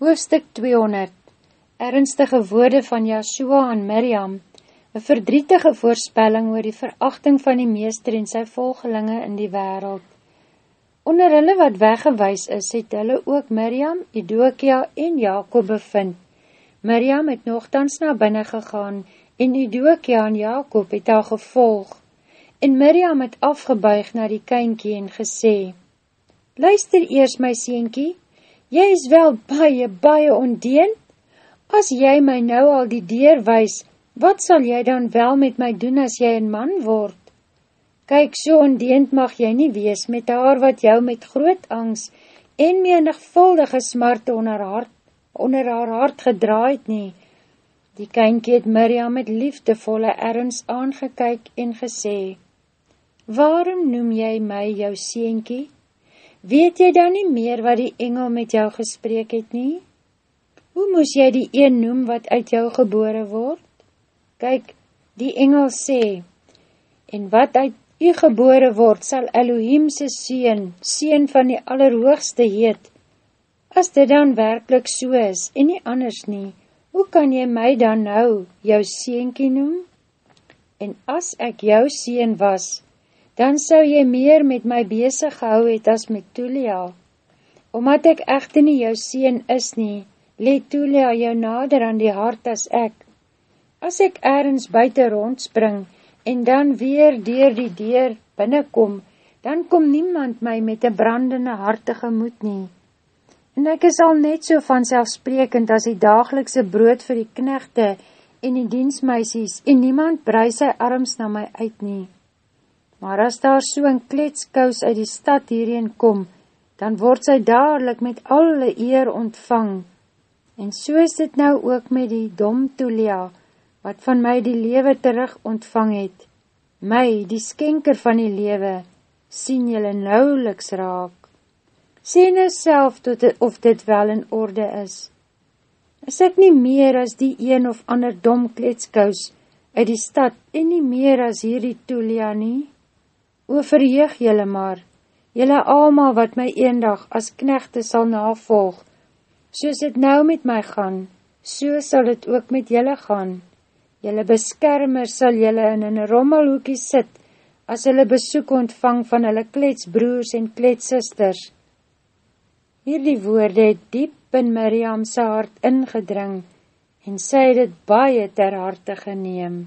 Hoofstuk 200 Ernstige woorde van Yahshua aan Miriam Een verdrietige voorspelling oor die verachting van die meester en sy volgelinge in die wereld. Onder hulle wat weggewys is, het hulle ook Miriam, Idokia en Jacob bevind. Miriam het nogthans na binnen gegaan en Idokia en Jacob het al gevolg. En Miriam het afgebuig na die kynkie en gesê, Luister eers my sienkie, jy is wel baie, baie ondeend? As jy my nou al die deur wys, wat sal jy dan wel met my doen as jy een man word? Kyk, so ondeend mag jy nie wees met haar wat jou met groot angst en menigvuldige smarte onder, hart, onder haar hart gedraaid nie. Die kynkie het Miriam met liefdevolle erns aangekyk en gesê, Waarom noem jy my jou sienkie? Weet jy dan nie meer wat die engel met jou gespreek het nie? Hoe moes jy die een noem wat uit jou gebore word? Kyk, die engel sê, en wat uit u gebore word, sal Elohimse sien, sien van die allerhoogste heet. As dit dan werkelijk so is, en nie anders nie, hoe kan jy my dan nou jou sienkie noem? En as ek jou sien was, dan sou jy meer met my bezig gehou het as met Tulia. Omdat ek echte nie jou sien is nie, let Tulia jou nader aan die hart as ek. As ek ergens buiten rondspring, en dan weer dier die deur binnenkom, dan kom niemand my met een brandende hartige moed nie. En ek is al net so vanselfsprekend as die dagelikse brood vir die knechte en die diensmeisies, en niemand brei sy arms na my uit nie. Maar as daar so een kletskous uit die stad hierheen kom, dan word sy dadelijk met alle eer ontvang. En so is dit nou ook met die dom Tulia, wat van my die lewe terug ontvang het. My, die skenker van die lewe, sien jylle nauweliks raak. Sê nou self tot het, of dit wel in orde is. Is ek nie meer as die een of ander dom kletskous uit die stad en nie meer as hierdie Tulia nie? O verheeg jylle maar, jylle almal wat my eendag as knechte sal navolg, soos het nou met my gaan, so sal het ook met jylle gaan. Jylle beskermer sal jylle in een rommelhoekie sit, as jylle besoek ontvang van jylle kletsbroers en kletsisters. Hierdie woorde het diep in Miriamse hart ingedring, en sy het het baie ter harte geneem.